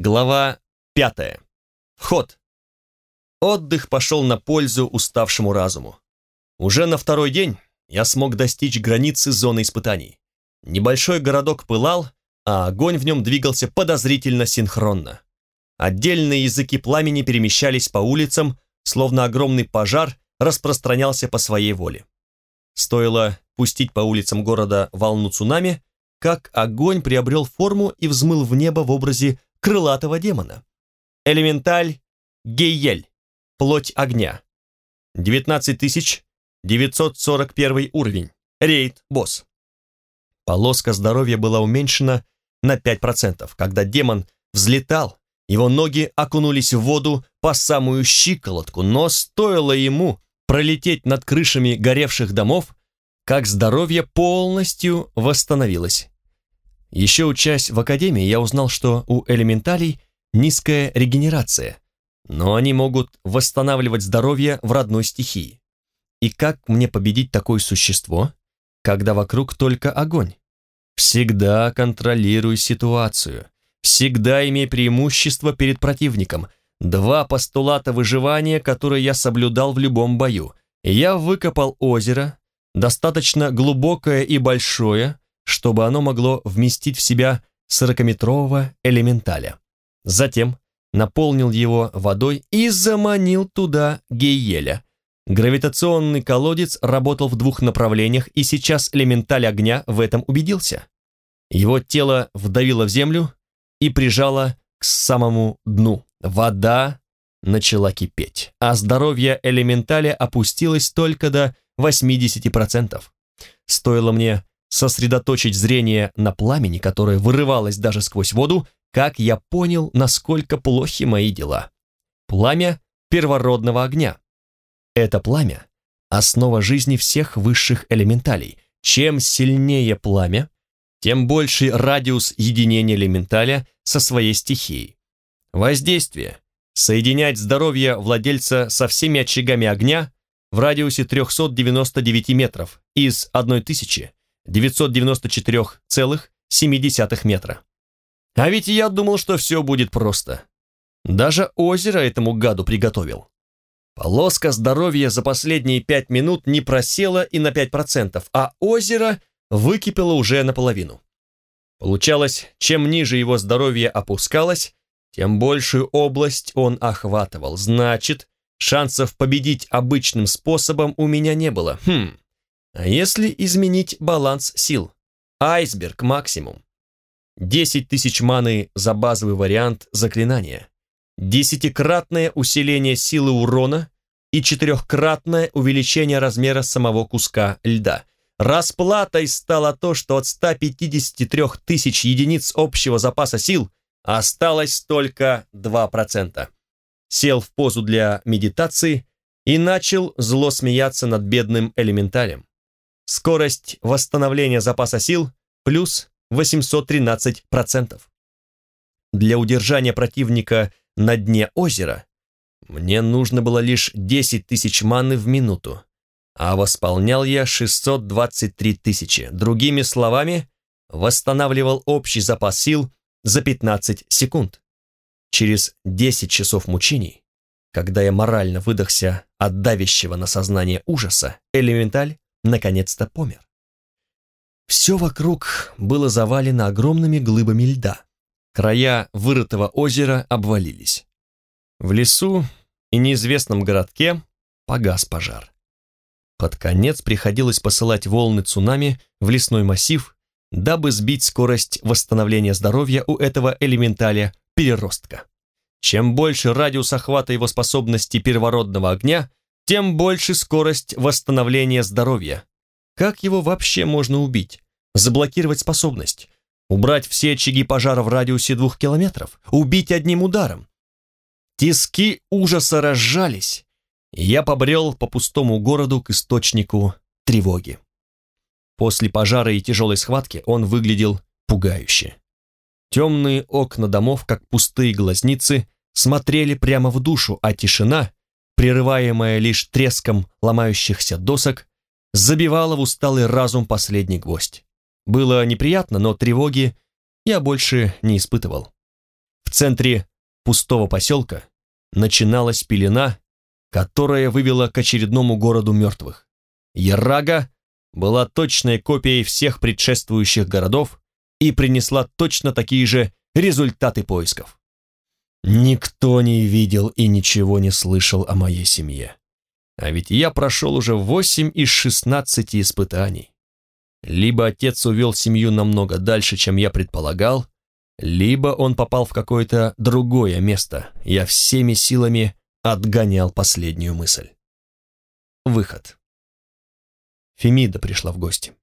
Глава пятая. Вход. Отдых пошел на пользу уставшему разуму. Уже на второй день я смог достичь границы зоны испытаний. Небольшой городок пылал, а огонь в нем двигался подозрительно синхронно. Отдельные языки пламени перемещались по улицам, словно огромный пожар распространялся по своей воле. Стоило пустить по улицам города волну цунами, как огонь приобрел форму и взмыл в небо в образе крылатого демона. Элементаль Гейель. Плоть огня. 19941 уровень. Рейд босс. Полоска здоровья была уменьшена на 5%. Когда демон взлетал, его ноги окунулись в воду по самую щиколотку, но стоило ему пролететь над крышами горевших домов, как здоровье полностью восстановилось. Еще учась в академии, я узнал, что у элементалей низкая регенерация, но они могут восстанавливать здоровье в родной стихии. И как мне победить такое существо, когда вокруг только огонь? Всегда контролируй ситуацию, всегда имей преимущество перед противником. Два постулата выживания, которые я соблюдал в любом бою. Я выкопал озеро, достаточно глубокое и большое, чтобы оно могло вместить в себя сорокаметрового элементаля. Затем наполнил его водой и заманил туда Гейеля. Гравитационный колодец работал в двух направлениях, и сейчас элементаль огня в этом убедился. Его тело вдавило в землю и прижало к самому дну. Вода начала кипеть, а здоровье элементаля опустилось только до 80%. Стоило мне сосредоточить зрение на пламени, которое вырывалось даже сквозь воду, как я понял, насколько плохи мои дела. Пламя первородного огня. Это пламя – основа жизни всех высших элементалей. Чем сильнее пламя, тем больше радиус единения элементаля со своей стихией. Воздействие – соединять здоровье владельца со всеми очагами огня в радиусе 399 метров из 1000 994,7 метра. А ведь я думал, что все будет просто. Даже озеро этому гаду приготовил. Полоска здоровья за последние пять минут не просела и на 5%, а озеро выкипело уже наполовину. Получалось, чем ниже его здоровье опускалось, тем большую область он охватывал. Значит, шансов победить обычным способом у меня не было. Хм, а если изменить баланс сил? Айсберг максимум. 10 тысяч маны за базовый вариант заклинания. Десятикратное усиление силы урона и четырехкратное увеличение размера самого куска льда. Расплатой стало то, что от 153 тысяч единиц общего запаса сил осталось только 2%. Сел в позу для медитации и начал зло смеяться над бедным элементалем. Скорость восстановления запаса сил плюс 813%. Для удержания противника на дне озера мне нужно было лишь 10 тысяч маны в минуту, а восполнял я 623 тысячи. Другими словами, восстанавливал общий запас сил за 15 секунд. Через 10 часов мучений, когда я морально выдохся от давящего на сознание ужаса, элементаль наконец-то помер. Все вокруг было завалено огромными глыбами льда. Края вырытого озера обвалились. В лесу и неизвестном городке погас пожар. Под конец приходилось посылать волны цунами в лесной массив, дабы сбить скорость восстановления здоровья у этого элементаля переростка. Чем больше радиус охвата его способности первородного огня, тем больше скорость восстановления здоровья. Как его вообще можно убить? Заблокировать способность? Убрать все очаги пожара в радиусе двух километров? Убить одним ударом? Тиски ужаса разжались, я побрел по пустому городу к источнику тревоги. После пожара и тяжелой схватки он выглядел пугающе. Темные окна домов, как пустые глазницы, смотрели прямо в душу, а тишина прерываемая лишь треском ломающихся досок, забивала в усталый разум последний гвоздь. Было неприятно, но тревоги я больше не испытывал. В центре пустого поселка начиналась пелена, которая вывела к очередному городу мертвых. Ярага была точной копией всех предшествующих городов и принесла точно такие же результаты поисков. Никто не видел и ничего не слышал о моей семье. А ведь я прошел уже восемь из шестнадцати испытаний. Либо отец увел семью намного дальше, чем я предполагал, либо он попал в какое-то другое место. Я всеми силами отгонял последнюю мысль. Выход. Фемида пришла в гости.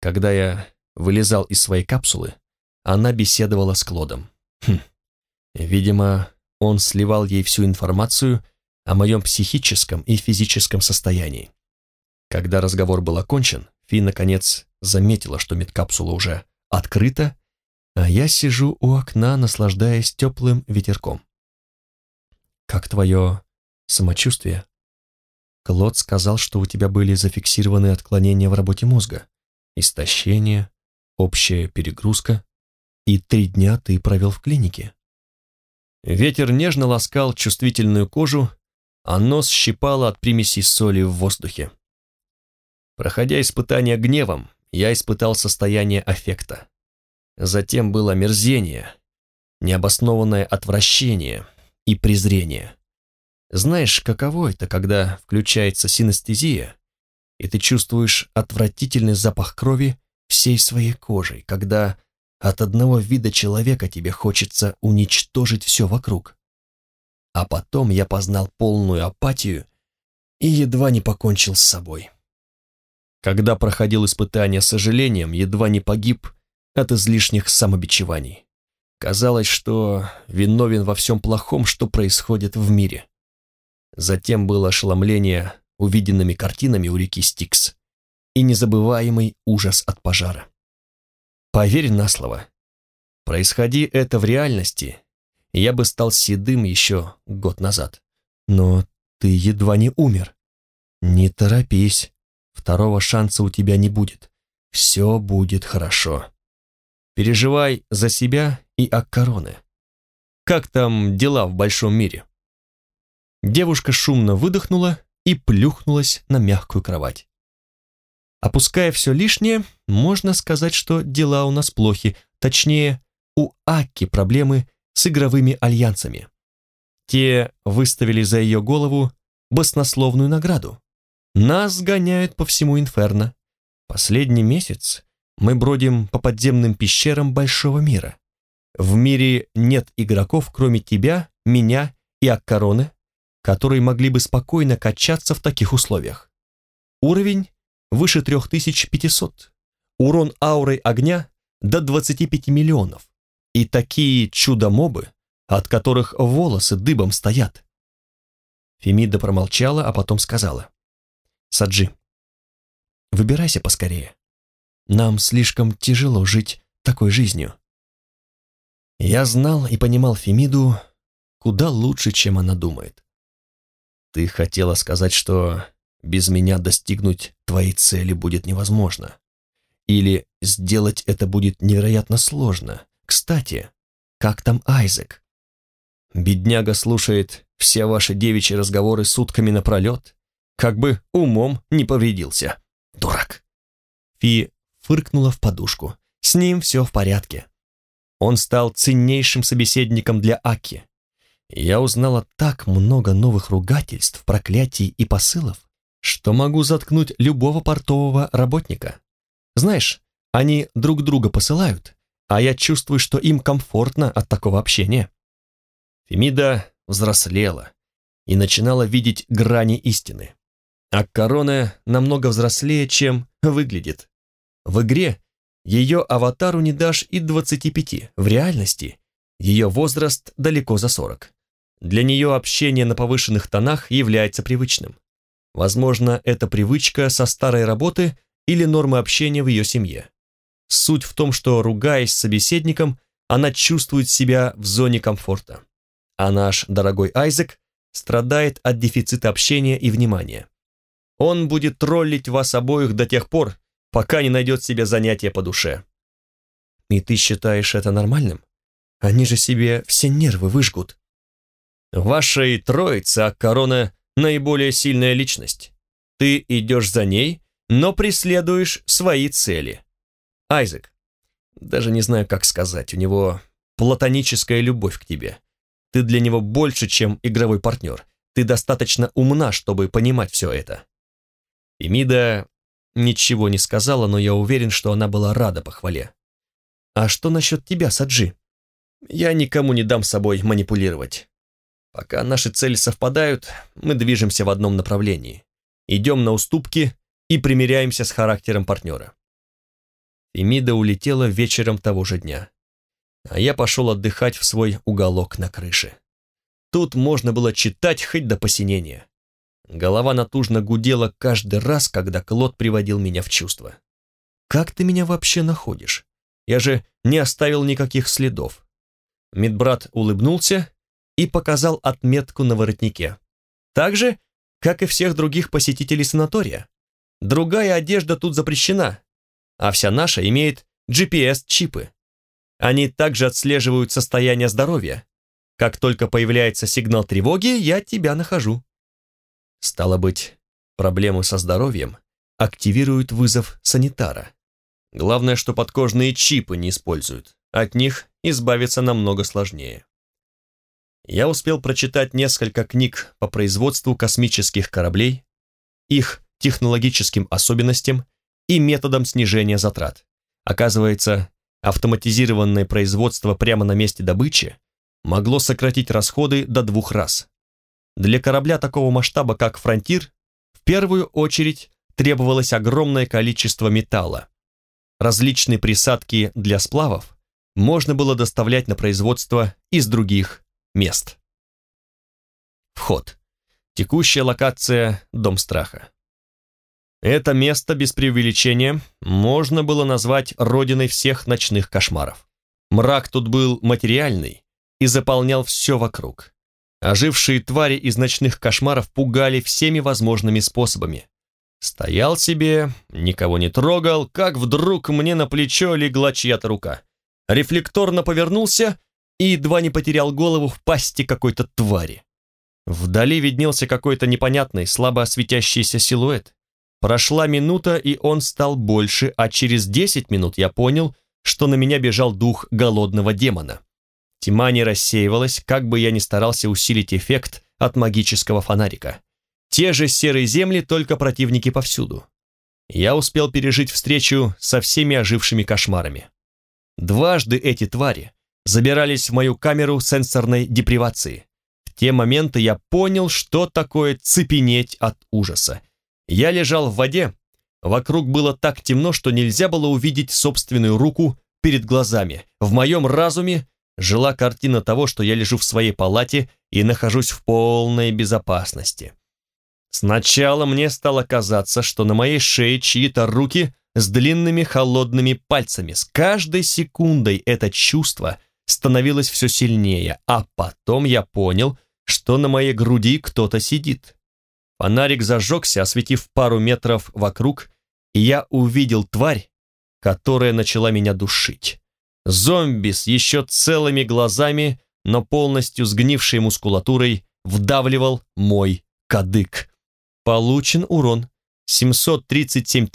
Когда я вылезал из своей капсулы, она беседовала с Клодом. Хм. Видимо, он сливал ей всю информацию о моем психическом и физическом состоянии. Когда разговор был окончен, Фи, наконец, заметила, что медкапсула уже открыта, а я сижу у окна, наслаждаясь теплым ветерком. «Как твое самочувствие?» Клод сказал, что у тебя были зафиксированы отклонения в работе мозга, истощение, общая перегрузка, и три дня ты провел в клинике. Ветер нежно ласкал чувствительную кожу, а нос щипало от примесей соли в воздухе. Проходя испытание гневом, я испытал состояние аффекта. Затем было мерзение, необоснованное отвращение и презрение. Знаешь, каково это, когда включается синестезия, и ты чувствуешь отвратительный запах крови всей своей кожей, когда от одного вида человека тебе хочется уничтожить все вокруг. А потом я познал полную апатию и едва не покончил с собой. Когда проходил испытание сожалением, едва не погиб от излишних самобичеваний. Казалось, что виновен во всем плохом, что происходит в мире. Затем было ошеломление увиденными картинами у реки Стикс и незабываемый ужас от пожара. Поверь на слово, происходи это в реальности, я бы стал седым еще год назад. Но ты едва не умер. Не торопись, второго шанса у тебя не будет. Все будет хорошо. Переживай за себя и Аккароне. Как там дела в большом мире? Девушка шумно выдохнула и плюхнулась на мягкую кровать. Опуская все лишнее, можно сказать, что дела у нас плохи, точнее, у Акки проблемы с игровыми альянсами. Те выставили за ее голову баснословную награду. Нас гоняют по всему Инферно. Последний месяц мы бродим по подземным пещерам большого мира. В мире нет игроков, кроме тебя, меня и Аккароны, которые могли бы спокойно качаться в таких условиях. Уровень выше 3500, урон аурой огня до 25 миллионов, и такие чудо-мобы, от которых волосы дыбом стоят. Фемида промолчала, а потом сказала. «Саджи, выбирайся поскорее. Нам слишком тяжело жить такой жизнью. Я знал и понимал Фемиду куда лучше, чем она думает. Ты хотела сказать, что без меня достигнуть твоей цели будет невозможно. Или сделать это будет невероятно сложно. Кстати, как там Айзек? Бедняга слушает все ваши девичьи разговоры сутками напролет, как бы умом не повредился. Дурак. Фи фыркнула в подушку. С ним все в порядке. Он стал ценнейшим собеседником для Аки. Я узнала так много новых ругательств, проклятий и посылов, что могу заткнуть любого портового работника. Знаешь, они друг друга посылают, а я чувствую, что им комфортно от такого общения. Фемида взрослела и начинала видеть грани истины. А корона намного взрослее, чем выглядит. В игре ее аватару не дашь и 25, в реальности ее возраст далеко за 40. Для нее общение на повышенных тонах является привычным. Возможно, это привычка со старой работы или нормы общения в ее семье. Суть в том, что, ругаясь с собеседником, она чувствует себя в зоне комфорта. А наш дорогой Айзек страдает от дефицита общения и внимания. Он будет троллить вас обоих до тех пор, пока не найдет себе занятие по душе. И ты считаешь это нормальным? Они же себе все нервы выжгут. Вашей троице Аккорона наиболее сильная личность. Ты идешь за ней, но преследуешь свои цели. Айзек, даже не знаю, как сказать, у него платоническая любовь к тебе. Ты для него больше, чем игровой партнер. Ты достаточно умна, чтобы понимать все это. Эмида ничего не сказала, но я уверен, что она была рада похвале. А что насчет тебя, Саджи? Я никому не дам собой манипулировать. Пока наши цели совпадают, мы движемся в одном направлении. Идем на уступки и примиряемся с характером партнера. Эмида улетела вечером того же дня, а я пошел отдыхать в свой уголок на крыше. Тут можно было читать хоть до посинения. Голова натужно гудела каждый раз, когда Клод приводил меня в чувство. «Как ты меня вообще находишь? Я же не оставил никаких следов». Медбрат улыбнулся и показал отметку на воротнике. Так же, как и всех других посетителей санатория. Другая одежда тут запрещена, а вся наша имеет GPS-чипы. Они также отслеживают состояние здоровья. Как только появляется сигнал тревоги, я тебя нахожу. Стало быть, проблемы со здоровьем активируют вызов санитара. Главное, что подкожные чипы не используют. От них избавиться намного сложнее. Я успел прочитать несколько книг по производству космических кораблей, их технологическим особенностям и методам снижения затрат. Оказывается, автоматизированное производство прямо на месте добычи могло сократить расходы до двух раз. Для корабля такого масштаба, как «Фронтир», в первую очередь требовалось огромное количество металла. Различные присадки для сплавов можно было доставлять на производство из других мест. Вход. Текущая локация – Дом страха. Это место, без преувеличения, можно было назвать родиной всех ночных кошмаров. Мрак тут был материальный и заполнял все вокруг. Ожившие твари из ночных кошмаров пугали всеми возможными способами. Стоял себе, никого не трогал, как вдруг мне на плечо легла чья-то рука. Рефлекторно повернулся и едва не потерял голову в пасти какой-то твари. Вдали виднелся какой-то непонятный, слабо светящийся силуэт. Прошла минута, и он стал больше, а через десять минут я понял, что на меня бежал дух голодного демона. Тьма не рассеивалась, как бы я ни старался усилить эффект от магического фонарика. Те же серые земли, только противники повсюду. Я успел пережить встречу со всеми ожившими кошмарами. Дважды эти твари забирались в мою камеру сенсорной депривации. В те моменты я понял, что такое цепенеть от ужаса. Я лежал в воде, вокруг было так темно, что нельзя было увидеть собственную руку перед глазами. В моем разуме жила картина того, что я лежу в своей палате и нахожусь в полной безопасности. Сначала мне стало казаться, что на моей шее чьи-то руки с длинными холодными пальцами. С каждой секундой это чувство становилось все сильнее, а потом я понял, что на моей груди кто-то сидит. Фонарик зажегся, осветив пару метров вокруг, и я увидел тварь, которая начала меня душить. Зомби с еще целыми глазами, но полностью сгнившей мускулатурой, вдавливал мой кадык. Получен урон 737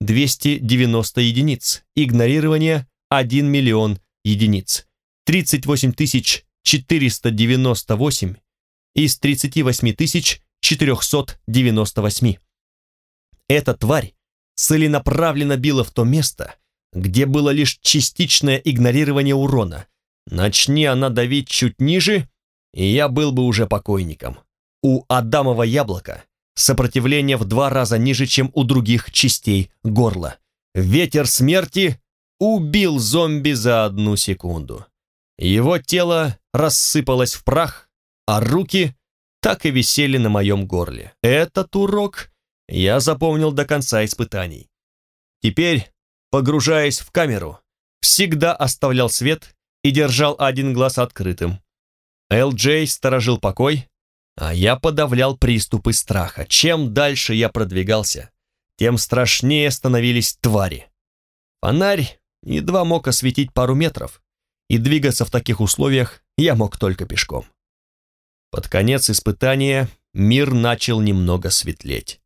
290 единиц, игнорирование 1 миллион единиц, 38 498 из 38 498. Эта тварь целенаправленно била в то место, где было лишь частичное игнорирование урона. Начни она давить чуть ниже, и я был бы уже покойником. У Адамова яблока сопротивление в два раза ниже, чем у других частей горла. Ветер смерти убил зомби за одну секунду. Его тело рассыпалось в прах, а руки так и висели на моем горле. Этот урок я запомнил до конца испытаний. Теперь, погружаясь в камеру, всегда оставлял свет и держал один глаз открытым. Эл-Джей сторожил покой, а я подавлял приступы страха. Чем дальше я продвигался, тем страшнее становились твари. Фонарь едва мог осветить пару метров, и двигаться в таких условиях я мог только пешком. Под конец испытания мир начал немного светлеть.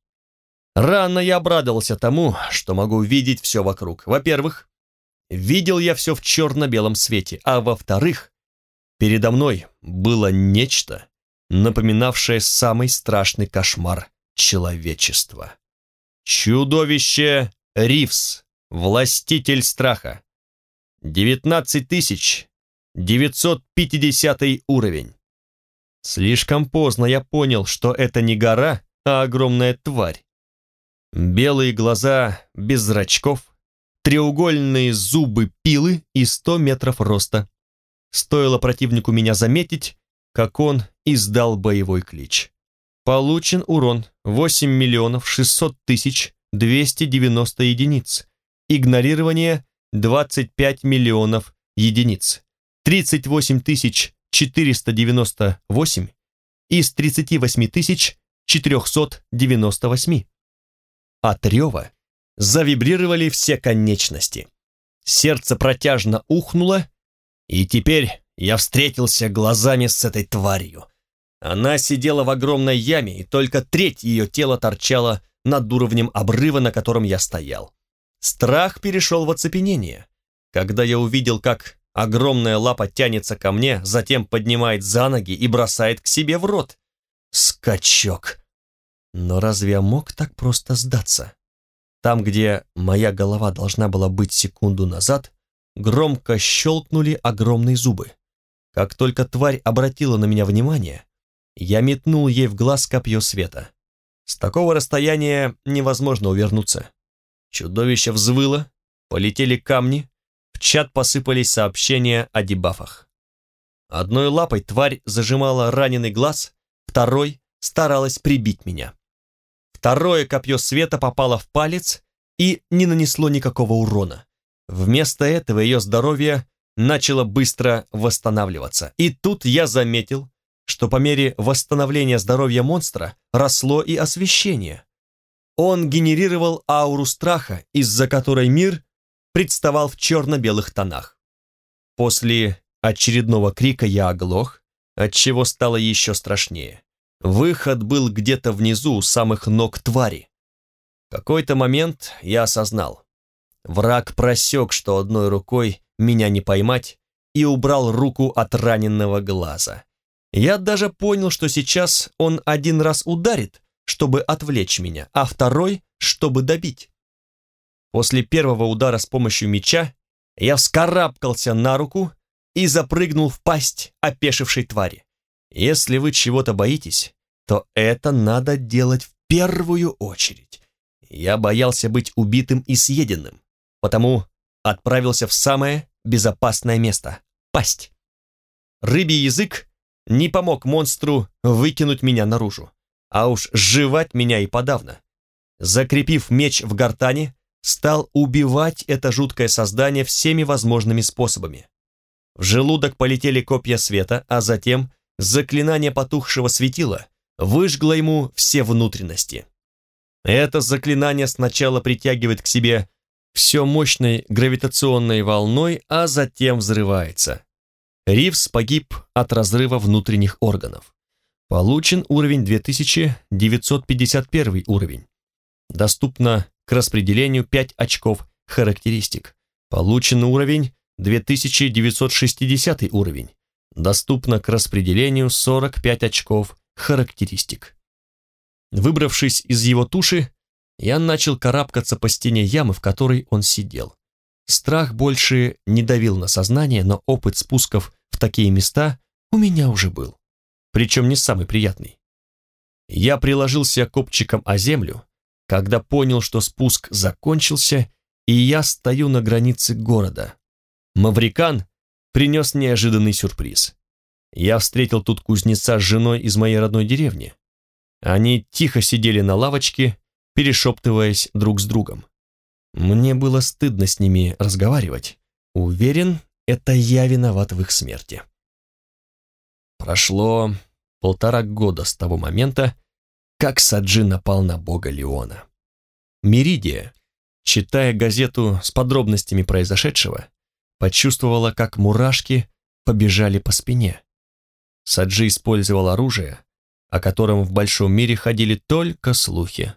Рано я обрадовался тому, что могу видеть все вокруг. Во-первых, видел я все в черно-белом свете, а во-вторых, передо мной было нечто, напоминавшее самый страшный кошмар человечества. Чудовище Ривс, властитель страха. 19 тысяч 950 уровень. Слишком поздно я понял, что это не гора, а огромная тварь. Белые глаза без зрачков, треугольные зубы пилы и 100 метров роста. Стоило противнику меня заметить, как он издал боевой клич. Получен урон 8 миллионов 600 тысяч 290 единиц. Игнорирование 25 миллионов единиц. 38 тысяч 498 из 38 тысяч 498. От рева завибрировали все конечности. Сердце протяжно ухнуло, и теперь я встретился глазами с этой тварью. Она сидела в огромной яме, и только треть ее тела торчала над уровнем обрыва, на котором я стоял. Страх перешел в оцепенение, когда я увидел, как огромная лапа тянется ко мне, затем поднимает за ноги и бросает к себе в рот. Скачок! Но разве я мог так просто сдаться? Там, где моя голова должна была быть секунду назад, громко щелкнули огромные зубы. Как только тварь обратила на меня внимание, я метнул ей в глаз копье света. С такого расстояния невозможно увернуться. Чудовище взвыло, полетели камни, в чат посыпались сообщения о дебафах. Одной лапой тварь зажимала раненый глаз, второй старалась прибить меня. Второе копье света попало в палец и не нанесло никакого урона. Вместо этого ее здоровье начало быстро восстанавливаться. И тут я заметил, что по мере восстановления здоровья монстра росло и освещение. Он генерировал ауру страха, из-за которой мир представал в черно-белых тонах. После очередного крика я оглох, отчего стало еще страшнее. Выход был где-то внизу, у самых ног твари. В какой-то момент я осознал. Враг просек, что одной рукой меня не поймать, и убрал руку от раненного глаза. Я даже понял, что сейчас он один раз ударит, чтобы отвлечь меня, а второй, чтобы добить. После первого удара с помощью меча я вскарабкался на руку и запрыгнул в пасть опешившей твари. Если вы чего-то боитесь, то это надо делать в первую очередь. Я боялся быть убитым и съеденным, потому отправился в самое безопасное место — пасть. Рыбий язык не помог монстру выкинуть меня наружу, а уж сживать меня и подавно. Закрепив меч в гортане, стал убивать это жуткое создание всеми возможными способами. В желудок полетели копья света, а затем заклинание потухшего светила выжгло ему все внутренности. Это заклинание сначала притягивает к себе все мощной гравитационной волной, а затем взрывается. Ривз погиб от разрыва внутренних органов. Получен уровень 2951 уровень. Доступно к распределению 5 очков характеристик. Получен уровень 2960 уровень. Доступно к распределению 45 очков характеристик. Выбравшись из его туши, я начал карабкаться по стене ямы, в которой он сидел. Страх больше не давил на сознание, но опыт спусков в такие места у меня уже был. Причем не самый приятный. Я приложился копчиком о землю, когда понял, что спуск закончился, и я стою на границе города. Маврикан принес неожиданный сюрприз. Я встретил тут кузнеца с женой из моей родной деревни. Они тихо сидели на лавочке, перешептываясь друг с другом. Мне было стыдно с ними разговаривать. Уверен, это я виноват в их смерти. Прошло полтора года с того момента, как Саджи напал на бога почувствовала, как мурашки побежали по спине. Саджи использовал оружие, о котором в большом мире ходили только слухи.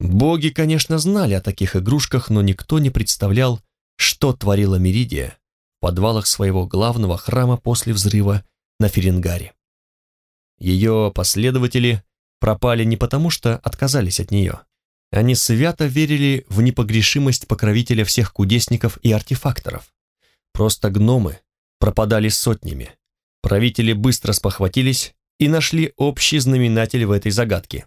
Боги, конечно, знали о таких игрушках, но никто не представлял, что творила Меридия в подвалах своего главного храма после взрыва на Ференгаре. Ее последователи пропали не потому, что отказались от нее. Они свято верили в непогрешимость покровителя всех кудесников и артефакторов. Просто гномы пропадали сотнями. Правители быстро спохватились и нашли общий знаменатель в этой загадке.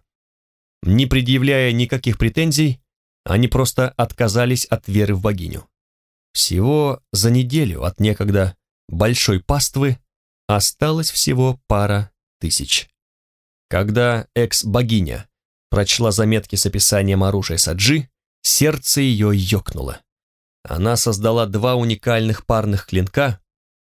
Не предъявляя никаких претензий, они просто отказались от веры в богиню. Всего за неделю от некогда большой паствы осталось всего пара тысяч. Когда экс-богиня прочла заметки с описанием оружия Саджи, сердце ее ёкнуло. Она создала два уникальных парных клинка.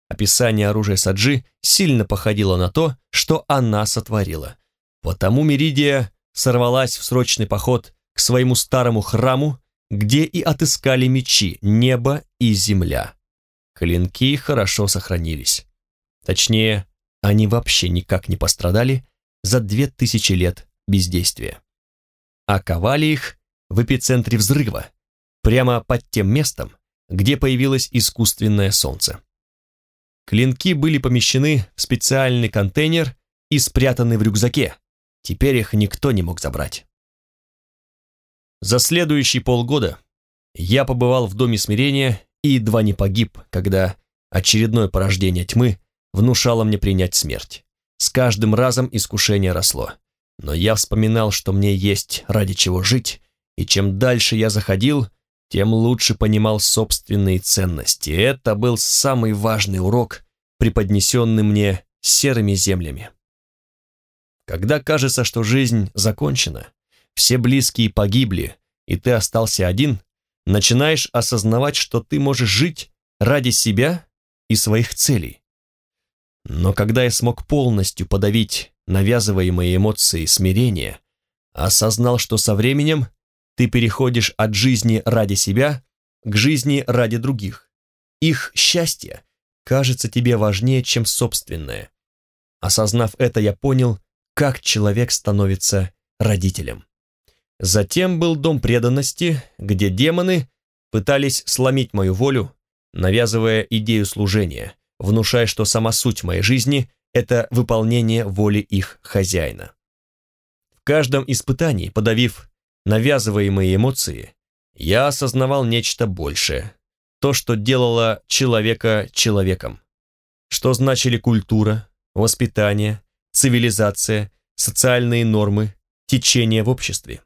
Описание оружия Саджи сильно походило на то, что она сотворила. Потому Меридия сорвалась в срочный поход к своему старому храму, где и отыскали мечи, небо и земля. Клинки хорошо сохранились. Точнее, они вообще никак не пострадали за две тысячи лет бездействия. А ковали их в эпицентре взрыва, прямо под тем местом, где появилось искусственное солнце. Клинки были помещены в специальный контейнер и спрятаны в рюкзаке. Теперь их никто не мог забрать. За следующие полгода я побывал в Доме смирения и едва не погиб, когда очередное порождение тьмы внушало мне принять смерть. С каждым разом искушение росло. Но я вспоминал, что мне есть ради чего жить, и чем дальше я заходил, тем лучше понимал собственные ценности. Это был самый важный урок, преподнесенный мне серыми землями. Когда кажется, что жизнь закончена, все близкие погибли, и ты остался один, начинаешь осознавать, что ты можешь жить ради себя и своих целей. Но когда я смог полностью подавить навязываемые эмоции смирения, осознал, что со временем ты переходишь от жизни ради себя к жизни ради других. Их счастье кажется тебе важнее, чем собственное. Осознав это, я понял, как человек становится родителем. Затем был дом преданности, где демоны пытались сломить мою волю, навязывая идею служения, внушая, что сама суть моей жизни – это выполнение воли их хозяина. В каждом испытании, подавив навязываемые эмоции, я осознавал нечто большее, то, что делало человека человеком, что значили культура, воспитание, цивилизация, социальные нормы, течение в обществе.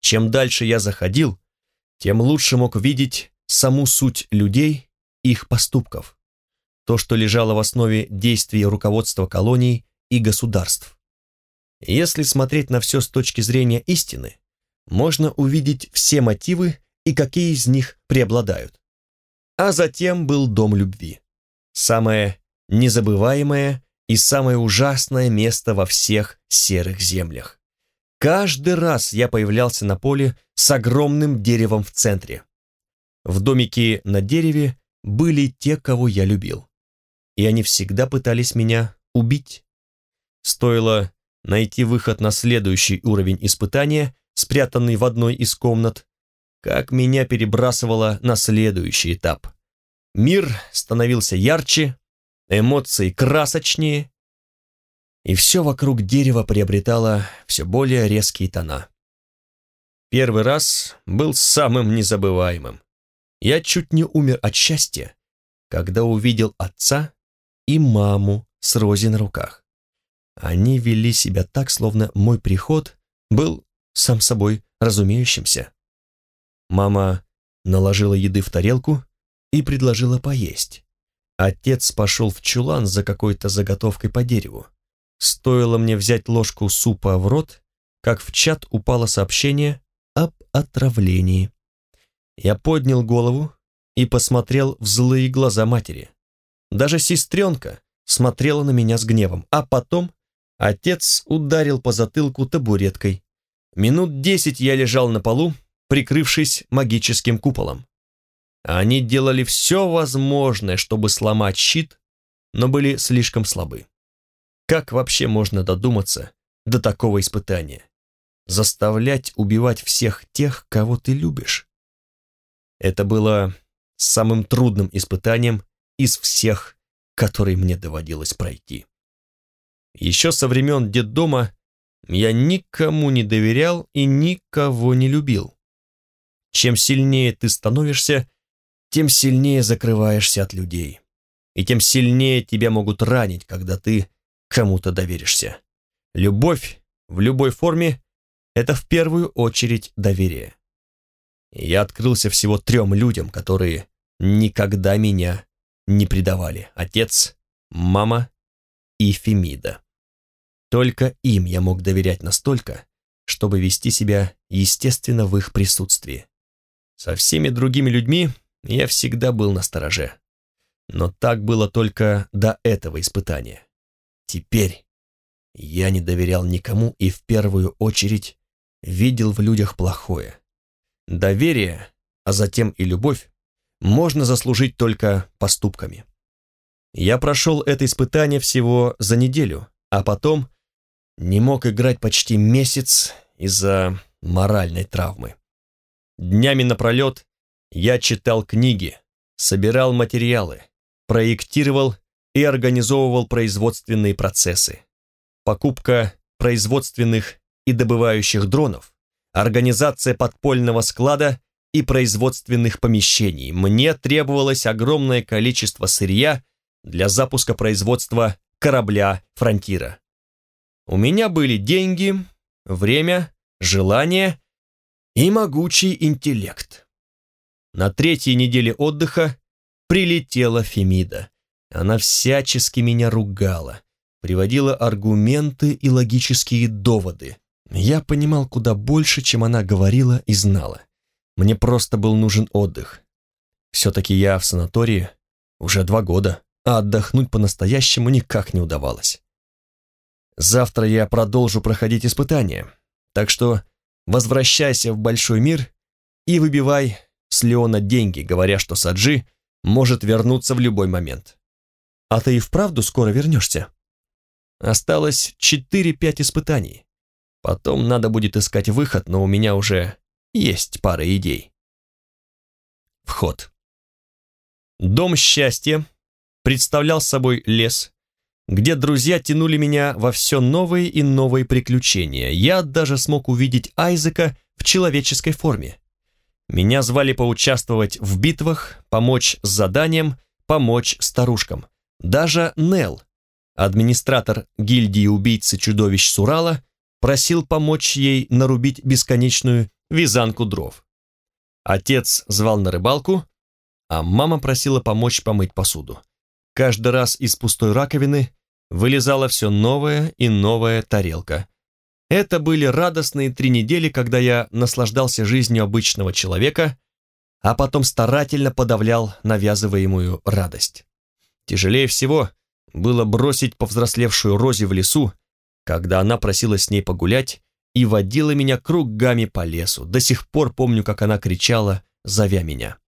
Чем дальше я заходил, тем лучше мог видеть саму суть людей, их поступков то, что лежало в основе действий руководства колоний и государств. Если смотреть на все с точки зрения истины, можно увидеть все мотивы и какие из них преобладают. А затем был дом любви. Самое незабываемое и самое ужасное место во всех серых землях. Каждый раз я появлялся на поле с огромным деревом в центре. В домике на дереве были те, кого я любил и они всегда пытались меня убить. Стоило найти выход на следующий уровень испытания, спрятанный в одной из комнат, как меня перебрасывало на следующий этап. Мир становился ярче, эмоции красочнее, и все вокруг дерева приобретало все более резкие тона. Первый раз был самым незабываемым. Я чуть не умер от счастья, когда увидел отца и маму с Рози на руках. Они вели себя так, словно мой приход был сам собой разумеющимся. Мама наложила еды в тарелку и предложила поесть. Отец пошел в чулан за какой-то заготовкой по дереву. Стоило мне взять ложку супа в рот, как в чат упало сообщение об отравлении. Я поднял голову и посмотрел в злые глаза матери. Даже сестренка смотрела на меня с гневом, а потом отец ударил по затылку табуреткой. Минут десять я лежал на полу, прикрывшись магическим куполом. Они делали все возможное, чтобы сломать щит, но были слишком слабы. Как вообще можно додуматься до такого испытания? Заставлять убивать всех тех, кого ты любишь? Это было самым трудным испытанием из всех, которые мне доводилось пройти. Еще со времен детдома я никому не доверял и никого не любил. Чем сильнее ты становишься, тем сильнее закрываешься от людей. И тем сильнее тебя могут ранить, когда ты кому-то доверишься. Любовь в любой форме – это в первую очередь доверие. я открылся всего трем людям, которые никогда меня не предавали. Отец, мама и Фемида. Только им я мог доверять настолько, чтобы вести себя естественно в их присутствии. Со всеми другими людьми я всегда был на стороже. Но так было только до этого испытания. Теперь я не доверял никому и в первую очередь видел в людях плохое. Доверие, а затем и любовь, можно заслужить только поступками. Я прошел это испытание всего за неделю, а потом не мог играть почти месяц из-за моральной травмы. Днями напролет я читал книги, собирал материалы, проектировал и организовывал производственные процессы. Покупка производственных и добывающих дронов, организация подпольного склада и производственных помещений. Мне требовалось огромное количество сырья для запуска производства корабля «Фронтира». У меня были деньги, время, желание и могучий интеллект. На третьей неделе отдыха прилетела Фемида. Она всячески меня ругала, приводила аргументы и логические доводы. Я понимал куда больше, чем она говорила и знала. Мне просто был нужен отдых. Все-таки я в санатории уже два года, а отдохнуть по-настоящему никак не удавалось. Завтра я продолжу проходить испытания, так что возвращайся в большой мир и выбивай с Леона деньги, говоря, что Саджи может вернуться в любой момент. А ты и вправду скоро вернешься? Осталось 4-5 испытаний. Потом надо будет искать выход, но у меня уже есть пара идей. Вход. Дом счастья представлял собой лес, где друзья тянули меня во все новые и новые приключения. Я даже смог увидеть Айзека в человеческой форме. Меня звали поучаствовать в битвах, помочь с заданием, помочь старушкам. Даже Нел, администратор гильдии убийцы чудовищ Сурала, просил помочь ей нарубить бесконечную вязанку дров. Отец звал на рыбалку, а мама просила помочь помыть посуду. Каждый раз из пустой раковины вылезала все новая и новая тарелка. Это были радостные три недели, когда я наслаждался жизнью обычного человека, а потом старательно подавлял навязываемую радость. Тяжелее всего было бросить повзрослевшую Рози в лесу, когда она просила с ней погулять и водила меня кругами по лесу. До сих пор помню, как она кричала, зовя меня.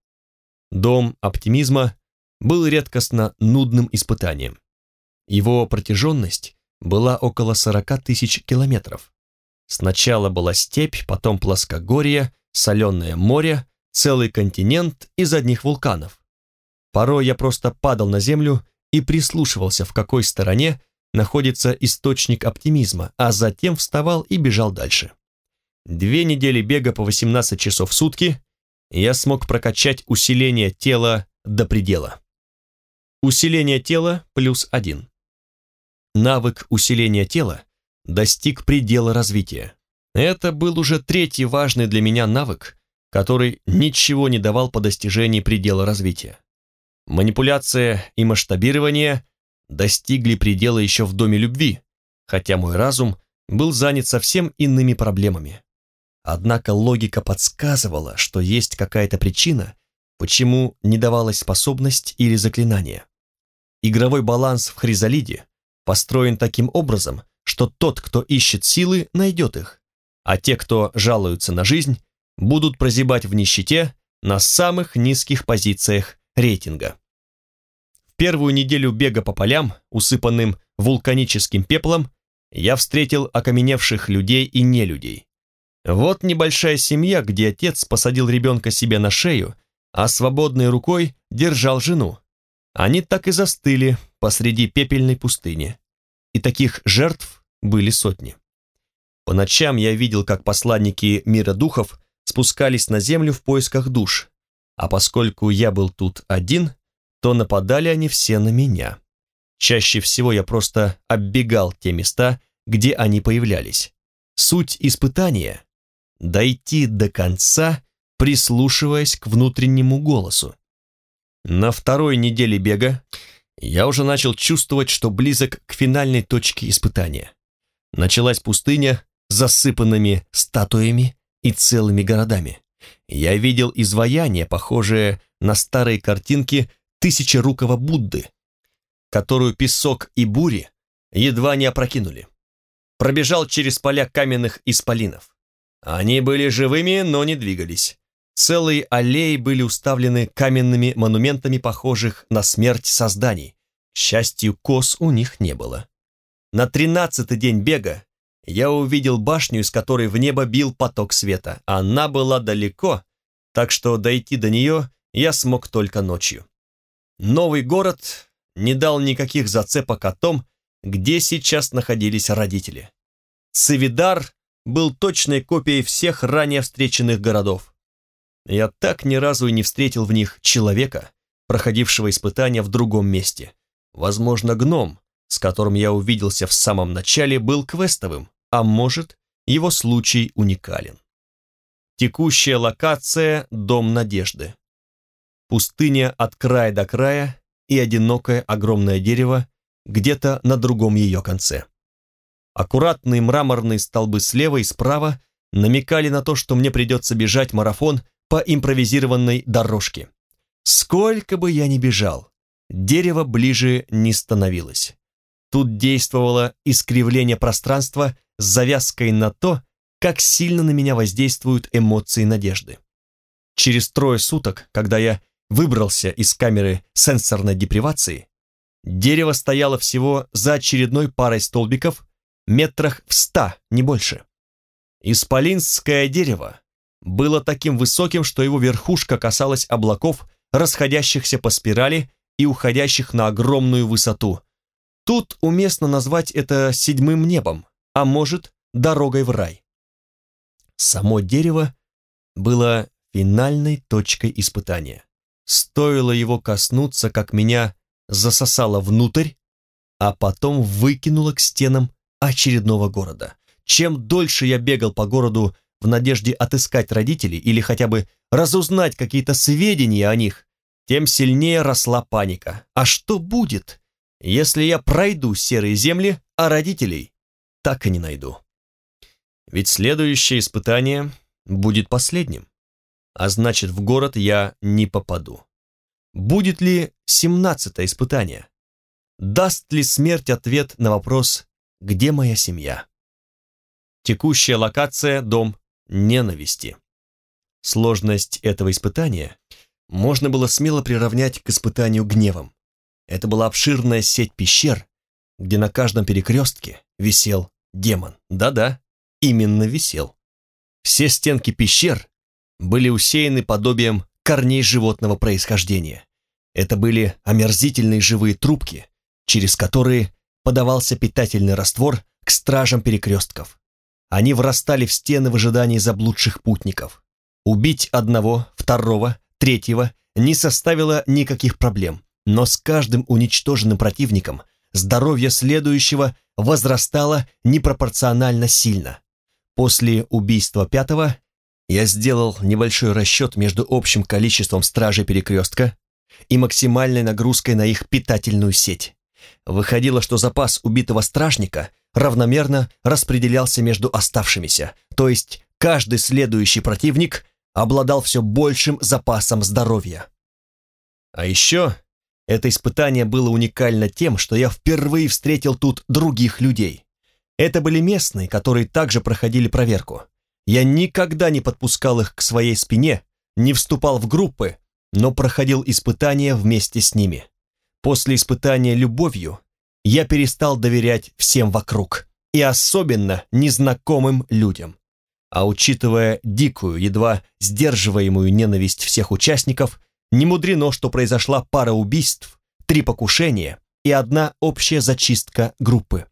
Дом оптимизма был редкостно нудным испытанием. Его протяженность была около 40 тысяч километров. Сначала была степь, потом плоскогорье, соленое море, целый континент из одних вулканов. Порой я просто падал на землю и прислушивался, в какой стороне находится источник оптимизма, а затем вставал и бежал дальше. Две недели бега по 18 часов в сутки я смог прокачать усиление тела до предела. Усиление тела плюс один. Навык усиления тела достиг предела развития. Это был уже третий важный для меня навык, который ничего не давал по достижении предела развития. Манипуляция и масштабирование достигли предела еще в Доме любви, хотя мой разум был занят совсем иными проблемами. Однако логика подсказывала, что есть какая-то причина, почему не давалась способность или заклинание. Игровой баланс в Хризалиде построен таким образом, что тот, кто ищет силы, найдет их, а те, кто жалуются на жизнь, будут прозябать в нищете, на самых низких позициях рейтинга. Первую неделю бега по полям, усыпанным вулканическим пеплом, я встретил окаменевших людей и нелюдей. Вот небольшая семья, где отец посадил ребенка себе на шею, а свободной рукой держал жену. Они так и застыли посреди пепельной пустыни. И таких жертв были сотни. По ночам я видел, как посланники мира духов спускались на землю в поисках душ, а поскольку я был тут один, то нападали они все на меня. Чаще всего я просто оббегал те места, где они появлялись. Суть испытания — дойти до конца, прислушиваясь к внутреннему голосу. На второй неделе бега я уже начал чувствовать, что близок к финальной точке испытания. Началась пустыня с засыпанными статуями и целыми городами. Я видел изваяние, похожее на старые картинки тысячерукого Будды, которую песок и бури едва не опрокинули. Пробежал через поля каменных исполинов. Они были живыми, но не двигались. Целые аллеи были уставлены каменными монументами, похожих на смерть созданий. К счастью, кос у них не было. На тринадцатый день бега я увидел башню, из которой в небо бил поток света. Она была далеко, так что дойти до нее я смог только ночью. Новый город не дал никаких зацепок о том, где сейчас находились родители. Цивидар был точной копией всех ранее встреченных городов. Я так ни разу и не встретил в них человека, проходившего испытания в другом месте. Возможно, гном, с которым я увиделся в самом начале, был квестовым, а может, его случай уникален. Текущая локация – Дом Надежды. Пустыня от края до края и одинокое огромное дерево где-то на другом ее конце. Аккуратные мраморные столбы слева и справа намекали на то, что мне придется бежать марафон по импровизированной дорожке. Сколько бы я ни бежал, дерево ближе не становилось. Тут действовало искривление пространства с завязкой на то, как сильно на меня воздействуют эмоции надежды. Через трое суток, когда я выбрался из камеры сенсорной депривации, дерево стояло всего за очередной парой столбиков, метрах в ста, не больше. Исполинское дерево было таким высоким, что его верхушка касалась облаков, расходящихся по спирали и уходящих на огромную высоту. Тут уместно назвать это седьмым небом, а может, дорогой в рай. Само дерево было финальной точкой испытания. Стоило его коснуться, как меня засосало внутрь, а потом выкинуло к стенам очередного города. Чем дольше я бегал по городу в надежде отыскать родителей или хотя бы разузнать какие-то сведения о них, тем сильнее росла паника. А что будет, если я пройду серые земли, а родителей так и не найду? Ведь следующее испытание будет последним, а значит в город я не попаду. Будет ли семнадцатое испытание? Даст ли смерть ответ на вопрос «Где моя семья?» Текущая локация – дом ненависти. Сложность этого испытания можно было смело приравнять к испытанию гневом. Это была обширная сеть пещер, где на каждом перекрестке висел демон. Да-да, именно висел. Все стенки пещер были усеяны подобием корней животного происхождения. Это были омерзительные живые трубки, через которые подавался питательный раствор к стражам перекрестков. Они врастали в стены в ожидании заблудших путников. Убить одного, второго, третьего не составило никаких проблем, но с каждым уничтоженным противником здоровье следующего возрастало непропорционально сильно. После убийства пятого я сделал небольшой расчет между общим количеством стражей перекрестка и максимальной нагрузкой на их питательную сеть. Выходило, что запас убитого стражника равномерно распределялся между оставшимися, то есть каждый следующий противник обладал все большим запасом здоровья. А еще это испытание было уникально тем, что я впервые встретил тут других людей. Это были местные, которые также проходили проверку. Я никогда не подпускал их к своей спине, не вступал в группы, но проходил испытания вместе с ними. После испытания любовью я перестал доверять всем вокруг, и особенно незнакомым людям. А учитывая дикую, едва сдерживаемую ненависть всех участников, не мудрено, что произошла пара убийств, три покушения и одна общая зачистка группы.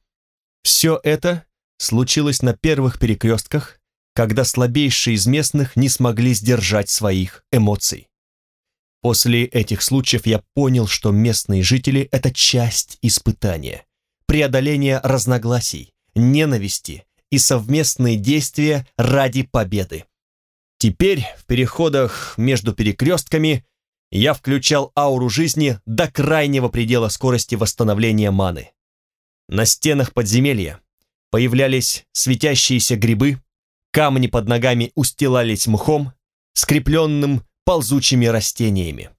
Все это случилось на первых перекрестках, когда слабейшие из местных не смогли сдержать своих эмоций. После этих случаев я понял, что местные жители – это часть испытания, преодоление разногласий, ненависти и совместные действия ради победы. Теперь в переходах между перекрестками я включал ауру жизни до крайнего предела скорости восстановления маны. На стенах подземелья появлялись светящиеся грибы, камни под ногами устилались мхом, скрепленным ползучими растениями.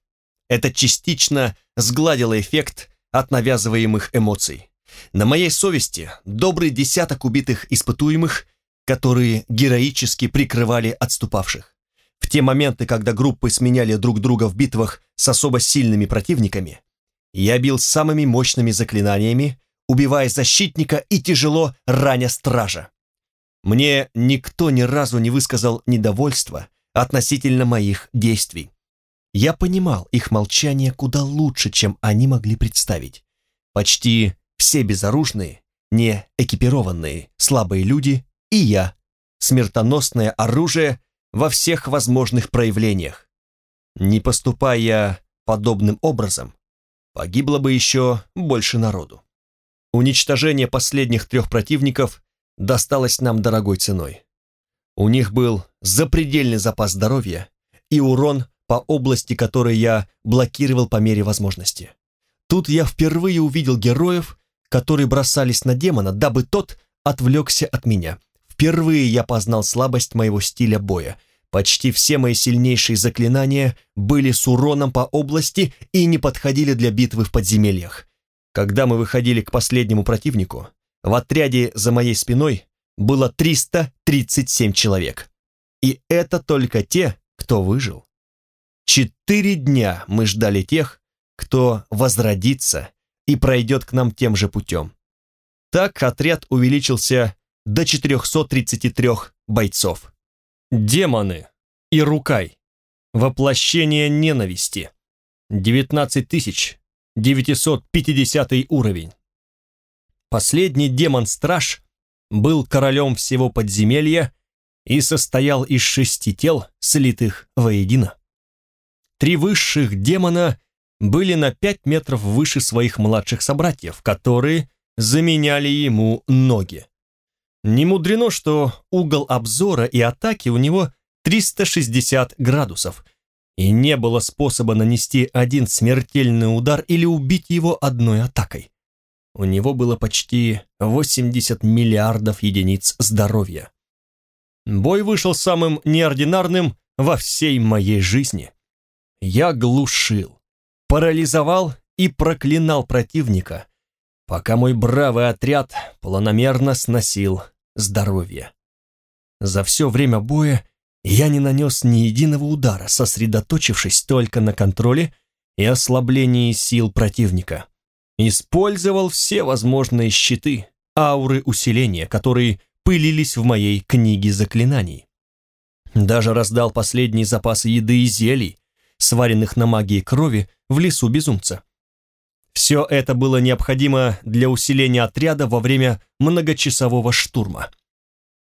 Это частично сгладило эффект от навязываемых эмоций. На моей совести добрый десяток убитых испытуемых, которые героически прикрывали отступавших. В те моменты, когда группы сменяли друг друга в битвах с особо сильными противниками, я бил самыми мощными заклинаниями, убивая защитника и тяжело раня стража. Мне никто ни разу не высказал недовольства относительно моих действий. Я понимал их молчание куда лучше, чем они могли представить. Почти все безоружные, не экипированные, слабые люди и я, смертоносное оружие во всех возможных проявлениях. Не поступая подобным образом, погибло бы еще больше народу. Уничтожение последних трех противников досталось нам дорогой ценой. У них был запредельный запас здоровья и урон по области, который я блокировал по мере возможности. Тут я впервые увидел героев, которые бросались на демона, дабы тот отвлекся от меня. Впервые я познал слабость моего стиля боя. Почти все мои сильнейшие заклинания были с уроном по области и не подходили для битвы в подземельях. Когда мы выходили к последнему противнику, в отряде за моей спиной было 337 человек. И это только те, кто выжил. Четыре дня мы ждали тех, кто возродится и пройдет к нам тем же путем. Так отряд увеличился до 433 бойцов. Демоны и Рукай. Воплощение ненависти. 19 тысяч 950 уровень. Последний демон-страж был королем всего подземелья и состоял из шести тел, слитых воедино. Три высших демона были на пять метров выше своих младших собратьев, которые заменяли ему ноги. Не мудрено, что угол обзора и атаки у него 360 градусов, и не было способа нанести один смертельный удар или убить его одной атакой. У него было почти 80 миллиардов единиц здоровья. Бой вышел самым неординарным во всей моей жизни. Я глушил, парализовал и проклинал противника, пока мой бравый отряд планомерно сносил здоровья. За все время боя я не нанес ни единого удара, сосредоточившись только на контроле и ослаблении сил противника. Использовал все возможные щиты, ауры усиления, которые пылились в моей книге заклинаний. Даже раздал последний запас еды и зелий, сваренных на магии крови в лесу безумца. Все это было необходимо для усиления отряда во время многочасового штурма.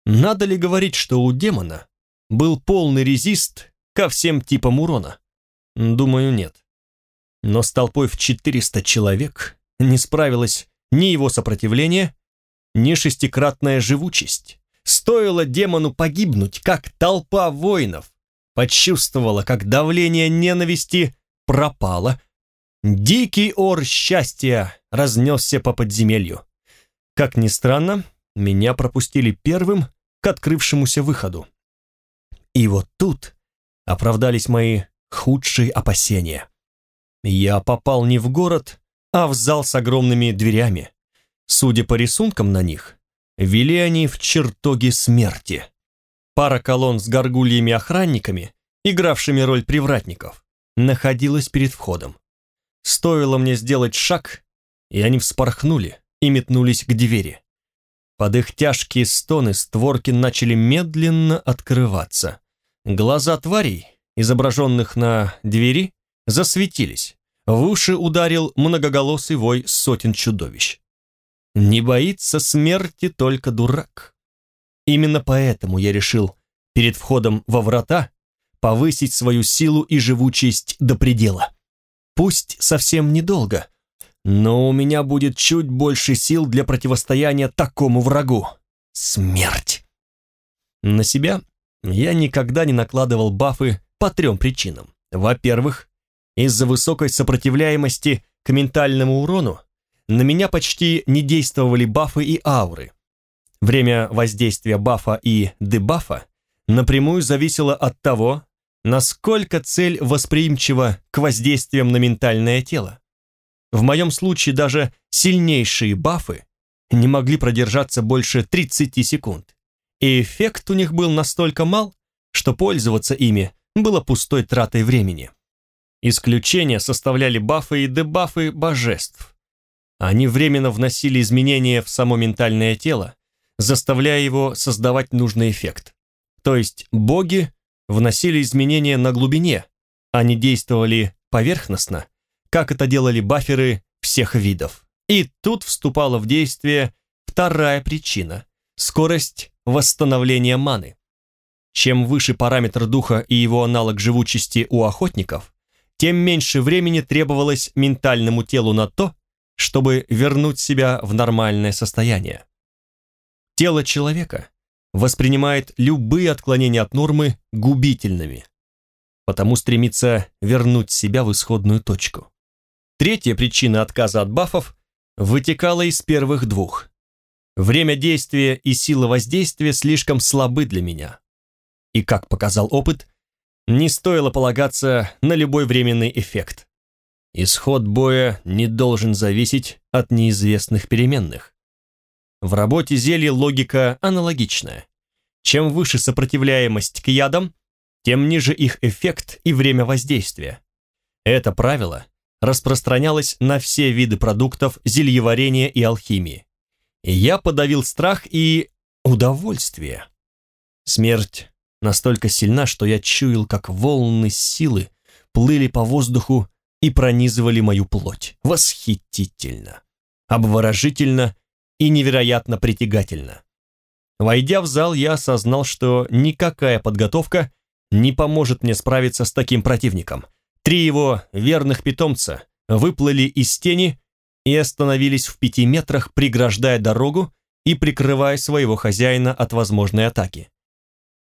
Надо ли говорить, что у демона был полный резист ко всем типам урона? Думаю, нет. Но с толпой в 400 человек не справилась ни его сопротивление, ни шестикратная живучесть. Стоило демону погибнуть, как толпа воинов почувствовала, как давление ненависти пропало, Дикий ор счастья разнесся по подземелью. Как ни странно, меня пропустили первым к открывшемуся выходу. И вот тут оправдались мои худшие опасения. Я попал не в город, а в зал с огромными дверями. Судя по рисункам на них, вели они в чертоге смерти. Пара колонн с горгульями-охранниками игравшими роль привратников, находилась перед входом. Стоило мне сделать шаг, и они вспорхнули и метнулись к двери. Под их тяжкие стоны створки начали медленно открываться. Глаза тварей, изображенных на двери, засветились. В уши ударил многоголосый вой сотен чудовищ. Не боится смерти только дурак. Именно поэтому я решил перед входом во врата повысить свою силу и живучесть до предела. Пусть совсем недолго, но у меня будет чуть больше сил для противостояния такому врагу. Смерть. На себя я никогда не накладывал бафы по трем причинам. Во-первых, из-за высокой сопротивляемости к ментальному урону на меня почти не действовали бафы и ауры. Время воздействия бафа и дебафа напрямую зависело от того, насколько цель восприимчива к воздействиям на ментальное тело. В моем случае даже сильнейшие бафы не могли продержаться больше 30 секунд, и эффект у них был настолько мал, что пользоваться ими было пустой тратой времени. Исключения составляли бафы и дебафы божеств. Они временно вносили изменения в само ментальное тело, заставляя его создавать нужный эффект. То есть боги вносили изменения на глубине, они действовали поверхностно, как это делали баферы всех видов. И тут вступала в действие вторая причина – скорость восстановления маны. Чем выше параметр духа и его аналог живучести у охотников, тем меньше времени требовалось ментальному телу на то, чтобы вернуть себя в нормальное состояние. Тело человека воспринимает любые отклонения от нормы губительными, потому стремится вернуть себя в исходную точку. Третья причина отказа от бафов вытекала из первых двух. Время действия и сила воздействия слишком слабы для меня. И, как показал опыт, не стоило полагаться на любой временный эффект. Исход боя не должен зависеть от неизвестных переменных. В работе зелья логика аналогичная. Чем выше сопротивляемость к ядам, тем ниже их эффект и время воздействия. Это правило распространялось на все виды продуктов зельеварения и алхимии. И я подавил страх и удовольствие. Смерть настолько сильна, что я чуял, как волны силы плыли по воздуху и пронизывали мою плоть. Восхитительно, обворожительно и невероятно притягательно. Войдя в зал, я осознал, что никакая подготовка не поможет мне справиться с таким противником. Три его верных питомца выплыли из тени и остановились в пяти метрах, преграждая дорогу и прикрывая своего хозяина от возможной атаки.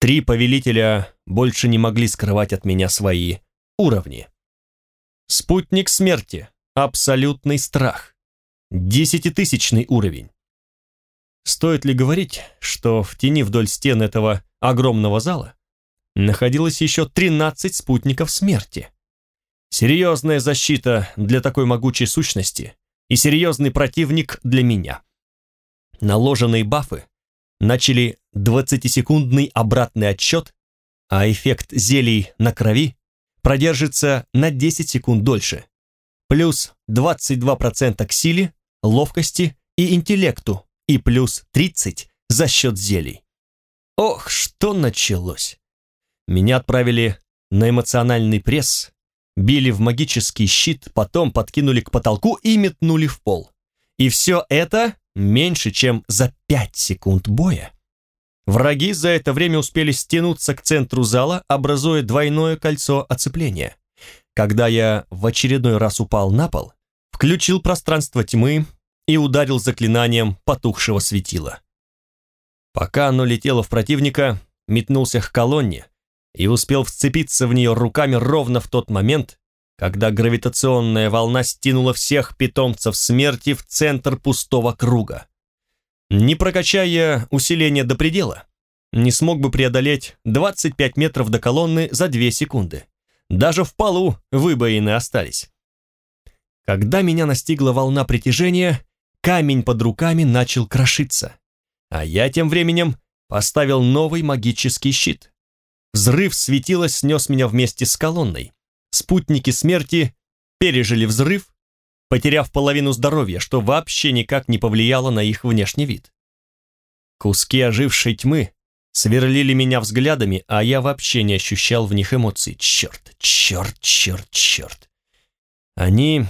Три повелителя больше не могли скрывать от меня свои уровни. Спутник смерти. Абсолютный страх. Десятитысячный уровень. Стоит ли говорить, что в тени вдоль стен этого огромного зала находилось еще 13 спутников смерти? Серьезная защита для такой могучей сущности и серьезный противник для меня. Наложенные бафы начали 20-секундный обратный отсчет, а эффект зелий на крови продержится на 10 секунд дольше. Плюс 22% к силе, ловкости и интеллекту, и плюс 30 за счет зелий. Ох, что началось! Меня отправили на эмоциональный пресс, били в магический щит, потом подкинули к потолку и метнули в пол. И все это меньше, чем за пять секунд боя. Враги за это время успели стянуться к центру зала, образуя двойное кольцо оцепления. Когда я в очередной раз упал на пол, включил пространство тьмы и ударил заклинанием потухшего светила. Пока оно летело в противника, метнулся к колонне, и успел вцепиться в нее руками ровно в тот момент, когда гравитационная волна стянула всех питомцев смерти в центр пустого круга. Не прокачая усиление до предела, не смог бы преодолеть 25 метров до колонны за 2 секунды. Даже в полу выбоины остались. Когда меня настигла волна притяжения, камень под руками начал крошиться. А я тем временем поставил новый магический щит. взрыв светила снес меня вместе с колонной. Спутники смерти пережили взрыв, потеряв половину здоровья, что вообще никак не повлияло на их внешний вид. Куски ожившей тьмы сверлили меня взглядами, а я вообще не ощущал в них эмоций. Черт, черт, черт, черт. Они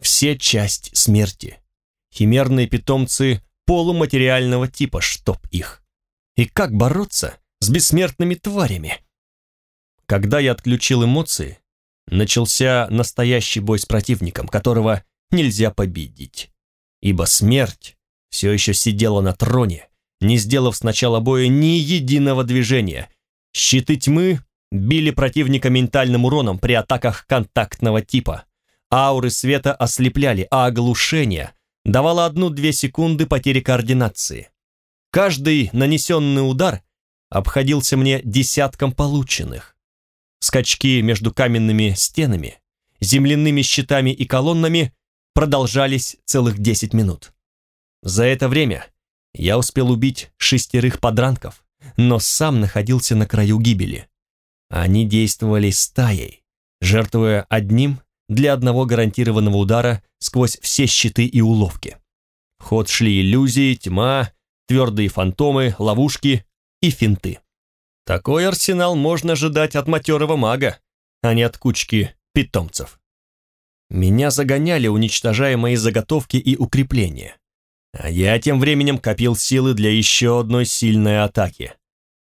все часть смерти. Химерные питомцы полуматериального типа, чтоб их. И как бороться с бессмертными тварями? Когда я отключил эмоции, начался настоящий бой с противником, которого нельзя победить. Ибо смерть все еще сидела на троне, не сделав с начала боя ни единого движения. Щиты тьмы били противника ментальным уроном при атаках контактного типа. Ауры света ослепляли, а оглушение давало одну-две секунды потери координации. Каждый нанесенный удар обходился мне десятком полученных. Скачки между каменными стенами, земляными щитами и колоннами продолжались целых 10 минут. За это время я успел убить шестерых подранков, но сам находился на краю гибели. Они действовали стаей, жертвуя одним для одного гарантированного удара сквозь все щиты и уловки. В ход шли иллюзии, тьма, твердые фантомы, ловушки и финты. Такой арсенал можно ожидать от матерого мага, а не от кучки питомцев. Меня загоняли, уничтожая мои заготовки и укрепления. А я тем временем копил силы для еще одной сильной атаки.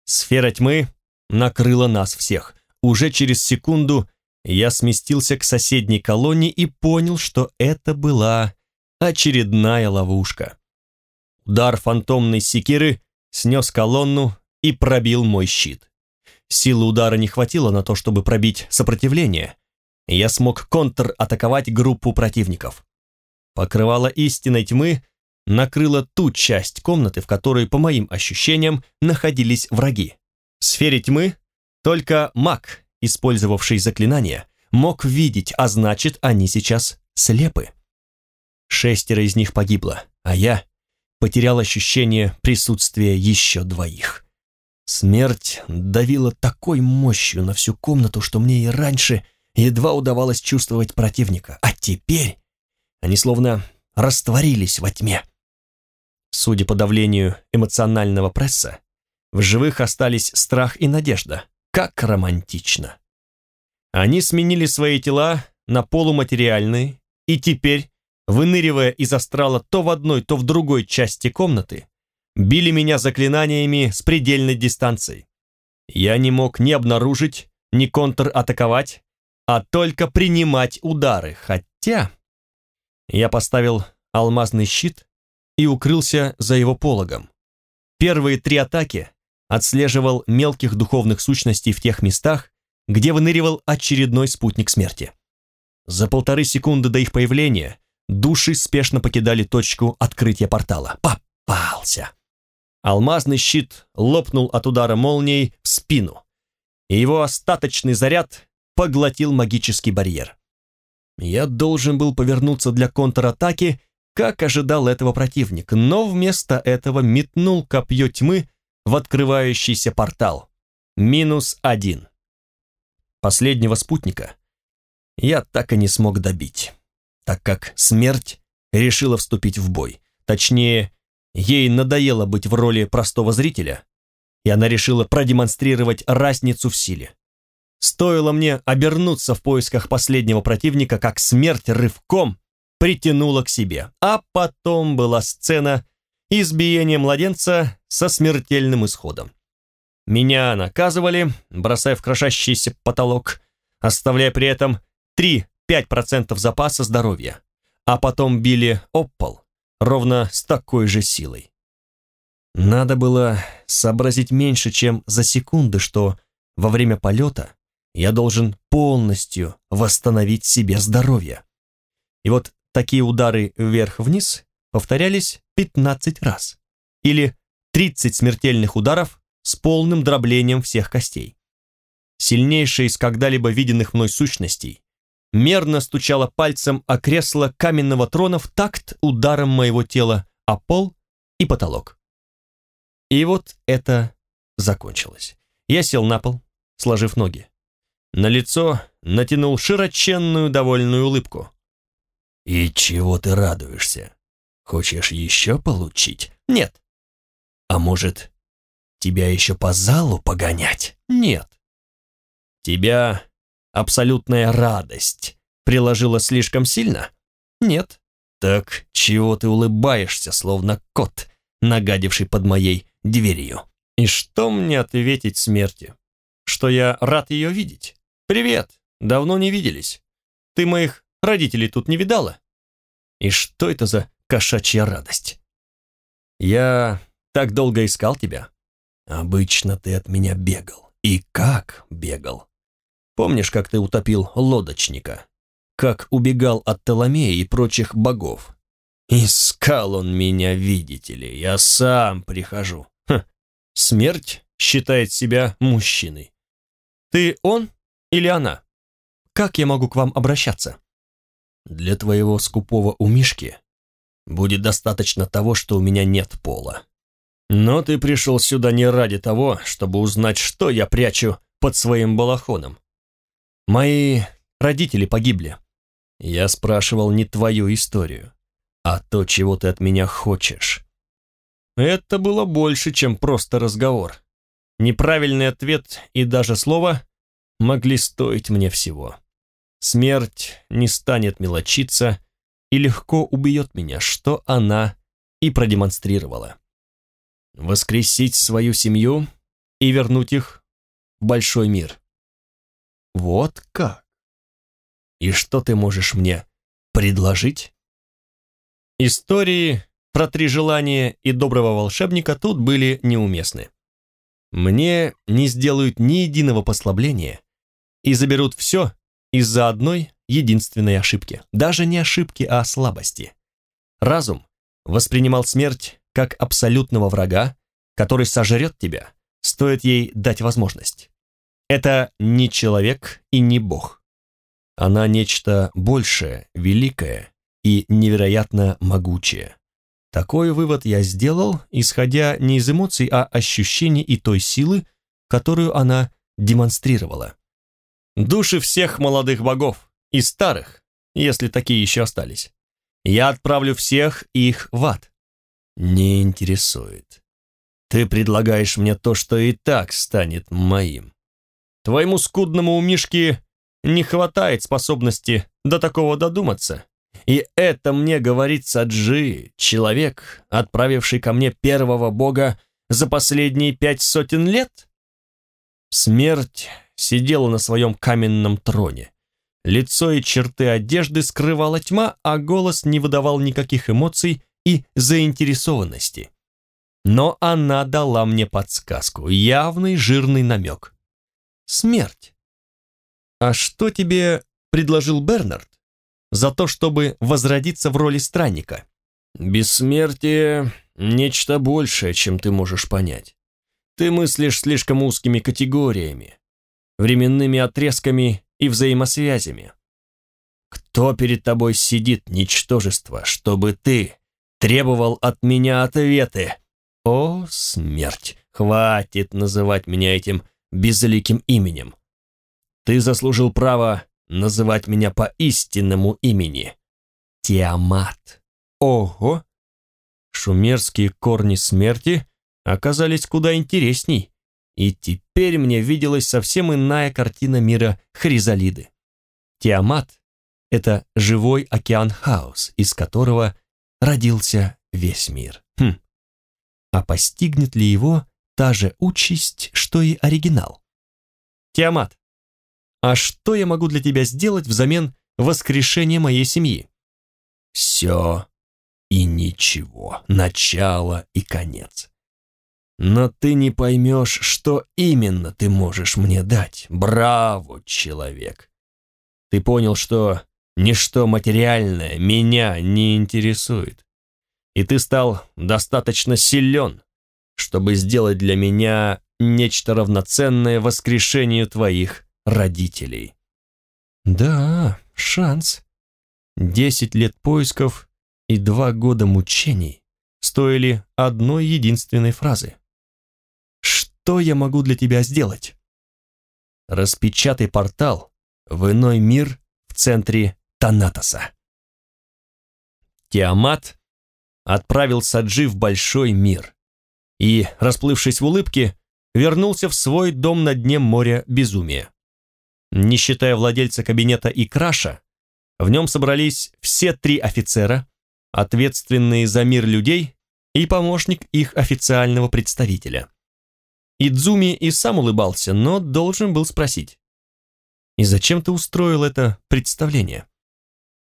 Сфера тьмы накрыла нас всех. Уже через секунду я сместился к соседней колонне и понял, что это была очередная ловушка. Удар фантомной секиры снес колонну и пробил мой щит. Силы удара не хватило на то, чтобы пробить сопротивление. Я смог контр-атаковать группу противников. Покрывало истинной тьмы накрыло ту часть комнаты, в которой, по моим ощущениям, находились враги. В сфере тьмы только маг использовавший заклинание, мог видеть, а значит, они сейчас слепы. Шестеро из них погибло, а я потерял ощущение присутствия еще двоих. Смерть давила такой мощью на всю комнату, что мне и раньше едва удавалось чувствовать противника, а теперь они словно растворились во тьме. Судя по давлению эмоционального пресса, в живых остались страх и надежда, как романтично. Они сменили свои тела на полуматериальные, и теперь, выныривая из астрала то в одной, то в другой части комнаты, били меня заклинаниями с предельной дистанцией. Я не мог ни обнаружить, ни контратаковать, а только принимать удары, хотя... Я поставил алмазный щит и укрылся за его пологом. Первые три атаки отслеживал мелких духовных сущностей в тех местах, где выныривал очередной спутник смерти. За полторы секунды до их появления души спешно покидали точку открытия портала. Попался! Алмазный щит лопнул от удара молнией в спину, и его остаточный заряд поглотил магический барьер. Я должен был повернуться для контратаки, как ожидал этого противник, но вместо этого метнул копье тьмы в открывающийся портал. Минус один. Последнего спутника я так и не смог добить, так как смерть решила вступить в бой. Точнее, ей надоело быть в роли простого зрителя, и она решила продемонстрировать разницу в силе. Стоило мне обернуться в поисках последнего противника, как смерть рывком притянула к себе. А потом была сцена избиение младенца со смертельным исходом. Меня наказывали, бросая в крошащийся потолок, оставляя при этом 3-5% запаса здоровья, а потом били об ровно с такой же силой. Надо было сообразить меньше, чем за секунды, что во время полета я должен полностью восстановить себе здоровье. И вот такие удары вверх-вниз повторялись 15 раз. Или 30 смертельных ударов с полным дроблением всех костей. Сильнейшая из когда-либо виденных мной сущностей мерно стучала пальцем о кресло каменного трона в такт ударом моего тела о пол и потолок. И вот это закончилось. Я сел на пол, сложив ноги. На лицо натянул широченную довольную улыбку. «И чего ты радуешься? Хочешь еще получить?» «Нет». «А может, тебя еще по залу погонять?» «Нет». «Тебя абсолютная радость приложила слишком сильно?» «Нет». «Так чего ты улыбаешься, словно кот, нагадивший под моей дверью?» «И что мне ответить смерти? Что я рад ее видеть? Привет, давно не виделись. Ты моих родителей тут не видала? И что это за кошачья радость? Я так долго искал тебя. Обычно ты от меня бегал. И как бегал? Помнишь, как ты утопил лодочника? как убегал от Толомея и прочих богов. Искал он меня, видите ли, я сам прихожу. Хм. Смерть считает себя мужчиной. Ты он или она? Как я могу к вам обращаться? Для твоего скупого умишки будет достаточно того, что у меня нет пола. Но ты пришел сюда не ради того, чтобы узнать, что я прячу под своим балахоном. Мои родители погибли. Я спрашивал не твою историю, а то, чего ты от меня хочешь. Это было больше, чем просто разговор. Неправильный ответ и даже слово могли стоить мне всего. Смерть не станет мелочиться и легко убьет меня, что она и продемонстрировала. Воскресить свою семью и вернуть их в большой мир. Вот как. И что ты можешь мне предложить? Истории про три желания и доброго волшебника тут были неуместны. Мне не сделают ни единого послабления и заберут все из-за одной единственной ошибки. Даже не ошибки, а слабости. Разум воспринимал смерть как абсолютного врага, который сожрет тебя, стоит ей дать возможность. Это не человек и не бог. Она нечто большее, великое и невероятно могучее. Такой вывод я сделал, исходя не из эмоций, а ощущений и той силы, которую она демонстрировала. Души всех молодых богов и старых, если такие еще остались. Я отправлю всех их в ад. Не интересует. Ты предлагаешь мне то, что и так станет моим. Твоему скудному умишке не хватает способности до такого додуматься. И это мне говорит Саджи, человек, отправивший ко мне первого бога за последние пять сотен лет? Смерть сидела на своем каменном троне. Лицо и черты одежды скрывала тьма, а голос не выдавал никаких эмоций и заинтересованности. Но она дала мне подсказку, явный жирный намек. Смерть. «А что тебе предложил Бернард за то, чтобы возродиться в роли странника?» «Бессмертие — нечто большее, чем ты можешь понять. Ты мыслишь слишком узкими категориями, временными отрезками и взаимосвязями. Кто перед тобой сидит, ничтожество, чтобы ты требовал от меня ответы? О, смерть! Хватит называть меня этим безликим именем. Ты заслужил право называть меня по истинному имени. Тиамат. Ого! Шумерские корни смерти оказались куда интересней, и теперь мне виделась совсем иная картина мира Хризалиды. Тиамат — это живой океан-хаос, из которого родился весь мир. Хм. А постигнет ли его та же участь, что и оригинал? Тиамат, а что я могу для тебя сделать взамен воскрешения моей семьи? Все и ничего, начало и конец. Но ты не поймешь, что именно ты можешь мне дать. Браво, человек! Ты понял, что ничто материальное меня не интересует. И ты стал достаточно силен, чтобы сделать для меня нечто равноценное воскрешению твоих родителей. Да, шанс. Десять лет поисков и два года мучений стоили одной единственной фразы. «Что я могу для тебя сделать?» Распечатай портал в иной мир в центре Танатоса. Тиамат отправил Саджи в большой мир и, расплывшись в улыбке, вернулся в свой дом на дне моря безумия. Не считая владельца кабинета и краша, в нем собрались все три офицера, ответственные за мир людей и помощник их официального представителя. Идзуми и сам улыбался, но должен был спросить. «И зачем ты устроил это представление?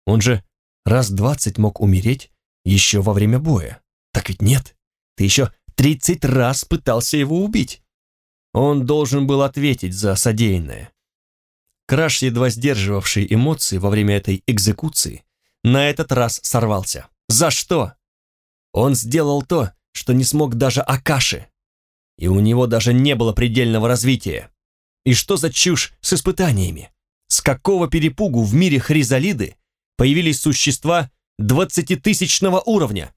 Он же раз двадцать мог умереть еще во время боя. Так ведь нет, ты еще тридцать раз пытался его убить. Он должен был ответить за содеянное. Краш, едва сдерживавший эмоции во время этой экзекуции, на этот раз сорвался. За что? Он сделал то, что не смог даже Акаши. И у него даже не было предельного развития. И что за чушь с испытаниями? С какого перепугу в мире хризалиды появились существа двадцатитысячного уровня?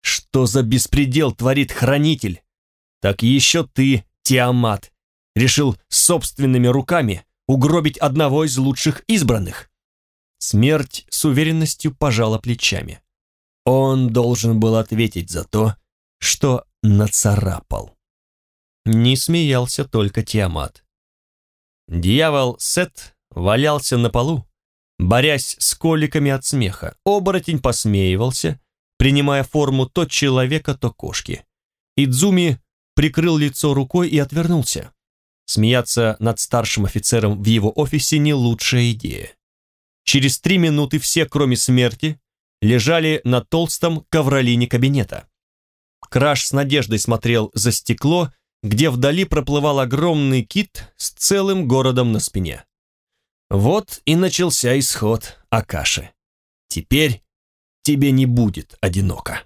Что за беспредел творит хранитель? Так еще ты, Тиамат, решил собственными руками угробить одного из лучших избранных. Смерть с уверенностью пожала плечами. Он должен был ответить за то, что нацарапал. Не смеялся только Тиамат. Дьявол Сет валялся на полу, борясь с коликами от смеха. Оборотень посмеивался, принимая форму то человека, то кошки. Идзуми прикрыл лицо рукой и отвернулся. Смеяться над старшим офицером в его офисе не лучшая идея. Через три минуты все, кроме смерти, лежали на толстом ковролине кабинета. Краш с надеждой смотрел за стекло, где вдали проплывал огромный кит с целым городом на спине. Вот и начался исход Акаши. Теперь тебе не будет одиноко.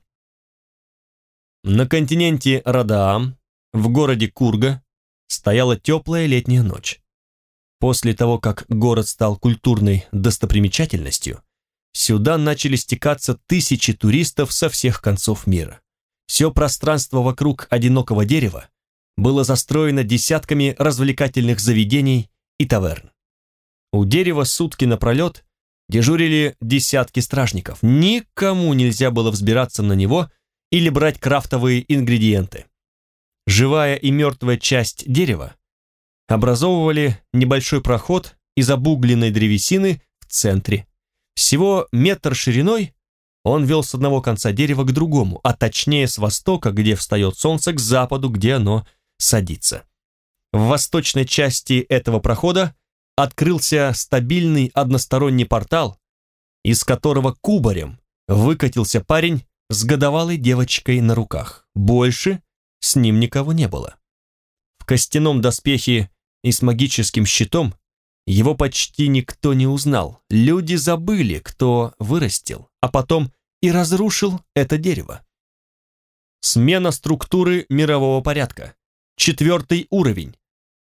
На континенте Радаам, в городе Курга, стояла теплая летняя ночь. После того, как город стал культурной достопримечательностью, сюда начали стекаться тысячи туристов со всех концов мира. Все пространство вокруг одинокого дерева было застроено десятками развлекательных заведений и таверн. У дерева сутки напролет дежурили десятки стражников. Никому нельзя было взбираться на него или брать крафтовые ингредиенты. Живая и мертвая часть дерева образовывали небольшой проход из обугленной древесины в центре. Всего метр шириной он вел с одного конца дерева к другому, а точнее с востока, где встает солнце, к западу, где оно садится. В восточной части этого прохода открылся стабильный односторонний портал, из которого кубарем выкатился парень с годовалой девочкой на руках. Больше с ним никого не было. В костяном доспехе и с магическим щитом его почти никто не узнал. Люди забыли, кто вырастил, а потом и разрушил это дерево. Смена структуры мирового порядка. Четвертый уровень.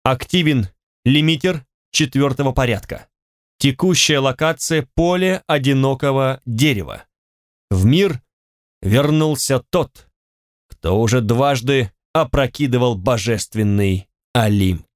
Активен лимитер четвертого порядка. Текущая локация поле одинокого дерева. В мир вернулся тот, кто уже дважды опрокидывал божественный Олимп.